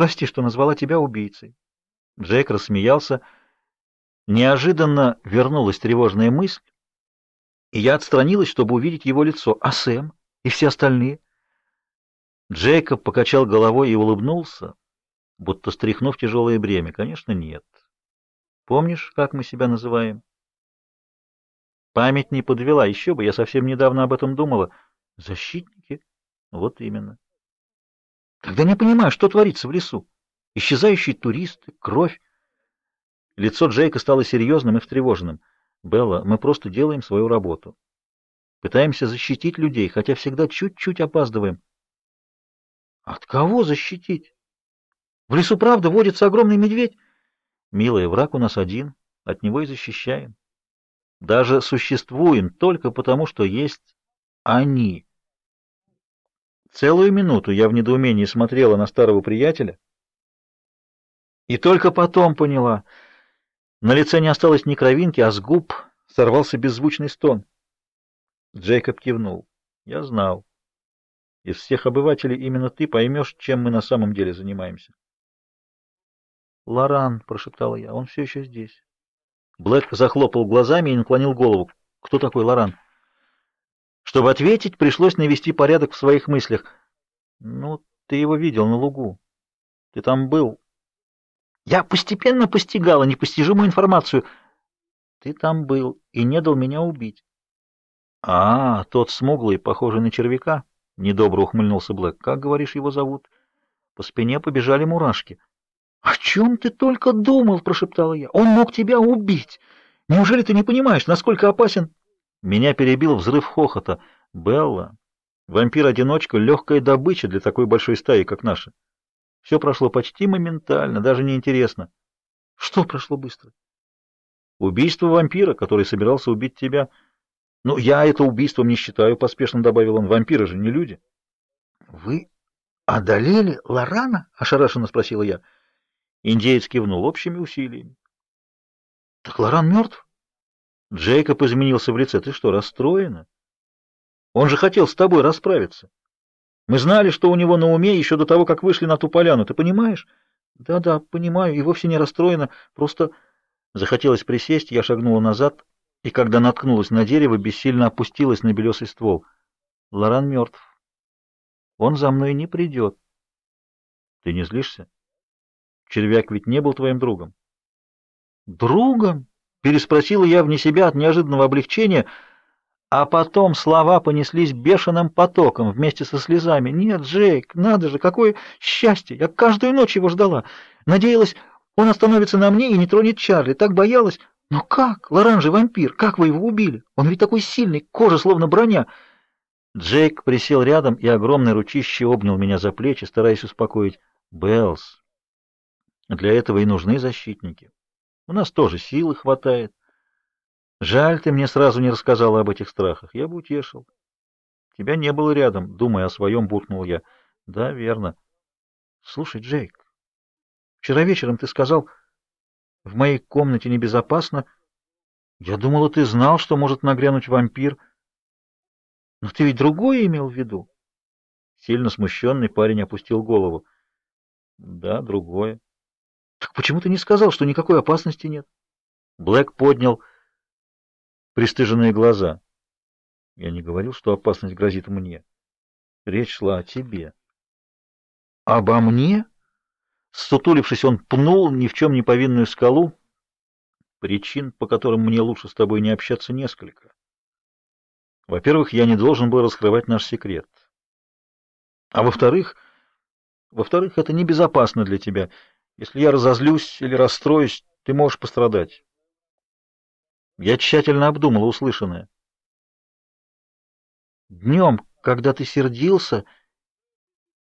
Прости, что назвала тебя убийцей. Джейк рассмеялся. Неожиданно вернулась тревожная мысль, и я отстранилась, чтобы увидеть его лицо. А Сэм и все остальные? Джейкоб покачал головой и улыбнулся, будто стряхнув тяжелое бремя. Конечно, нет. Помнишь, как мы себя называем? Память не подвела. Еще бы, я совсем недавно об этом думала. Защитники? Вот именно. Тогда не понимаю, что творится в лесу. Исчезающие туристы, кровь. Лицо Джейка стало серьезным и встревоженным. Белла, мы просто делаем свою работу. Пытаемся защитить людей, хотя всегда чуть-чуть опаздываем. От кого защитить? В лесу правда водится огромный медведь. Милая, враг у нас один, от него и защищаем. Даже существуем только потому, что есть они. Целую минуту я в недоумении смотрела на старого приятеля и только потом поняла. На лице не осталось ни кровинки, а с губ сорвался беззвучный стон. Джейкоб кивнул. Я знал. Из всех обывателей именно ты поймешь, чем мы на самом деле занимаемся. «Лоран», — прошептала я, — «он все еще здесь». Блэк захлопал глазами и наклонил голову. «Кто такой Лоран?» Чтобы ответить, пришлось навести порядок в своих мыслях. «Ну, ты его видел на лугу. Ты там был». «Я постепенно постигала непостижимую информацию. Ты там был и не дал меня убить». «А, тот смуглый, похожий на червяка?» — недобро ухмыльнулся Блэк. «Как, говоришь, его зовут?» По спине побежали мурашки. «О чем ты только думал?» — прошептала я. «Он мог тебя убить! Неужели ты не понимаешь, насколько опасен...» Меня перебил взрыв хохота. «Белла, вампир-одиночка — легкая добыча для такой большой стаи, как наша. Все прошло почти моментально, даже неинтересно». «Что прошло быстро?» «Убийство вампира, который собирался убить тебя. Ну, я это убийством не считаю», — поспешно добавил он. «Вампиры же не люди». «Вы одолели Лорана?» — ошарашенно спросила я. Индеец кивнул общими усилиями. — Так Лоран мертв? Джейкоб изменился в лице. Ты что, расстроена? Он же хотел с тобой расправиться. Мы знали, что у него на уме еще до того, как вышли на ту поляну. Ты понимаешь? Да-да, понимаю, и вовсе не расстроена. Просто захотелось присесть, я шагнула назад, и когда наткнулась на дерево, бессильно опустилась на белесый ствол. Лоран мертв. Он за мной не придет. Ты не злишься? Червяк ведь не был твоим другом. Другом? Переспросила я вне себя от неожиданного облегчения, а потом слова понеслись бешеным потоком вместе со слезами. Нет, Джейк, надо же, какое счастье! Я каждую ночь его ждала. Надеялась, он остановится на мне и не тронет Чарли. Так боялась. Но как? Лоран вампир. Как вы его убили? Он ведь такой сильный, кожа словно броня. Джейк присел рядом и огромной ручищей обнял меня за плечи, стараясь успокоить. Беллс, для этого и нужны защитники. У нас тоже силы хватает. Жаль, ты мне сразу не рассказала об этих страхах. Я бы утешил. Тебя не было рядом, думая о своем, буркнула я. Да, верно. Слушай, Джейк, вчера вечером ты сказал, в моей комнате небезопасно. Я думала, ты знал, что может нагрянуть вампир. Но ты ведь другое имел в виду? Сильно смущенный парень опустил голову. Да, другое. Так почему ты не сказал, что никакой опасности нет? Блэк поднял пристыженные глаза. Я не говорил, что опасность грозит мне. Речь шла о тебе. Обо мне? Сутулившись, он пнул ни в чем не повинную скалу. Причин, по которым мне лучше с тобой не общаться, несколько. Во-первых, я не должен был раскрывать наш секрет. А во-вторых, во-вторых, это небезопасно для тебя. Если я разозлюсь или расстроюсь, ты можешь пострадать. Я тщательно обдумала услышанное. Днем, когда ты сердился,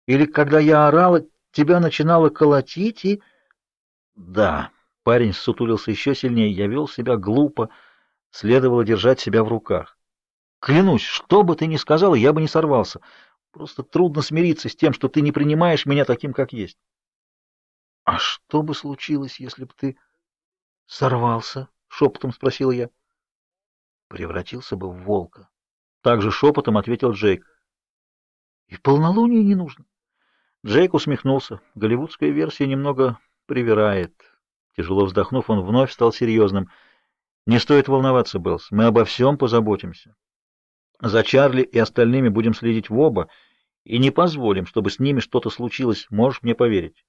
или когда я орала, тебя начинало колотить и... Да, парень сутулился еще сильнее, я вел себя глупо, следовало держать себя в руках. Клянусь, что бы ты ни сказала, я бы не сорвался. Просто трудно смириться с тем, что ты не принимаешь меня таким, как есть. — А что бы случилось, если бы ты сорвался? — шепотом спросил я. — Превратился бы в волка. Так же шепотом ответил Джейк. — И полнолуние не нужно. Джейк усмехнулся. Голливудская версия немного привирает. Тяжело вздохнув, он вновь стал серьезным. Не стоит волноваться, Белс. Мы обо всем позаботимся. За Чарли и остальными будем следить в оба и не позволим, чтобы с ними что-то случилось. Можешь мне поверить.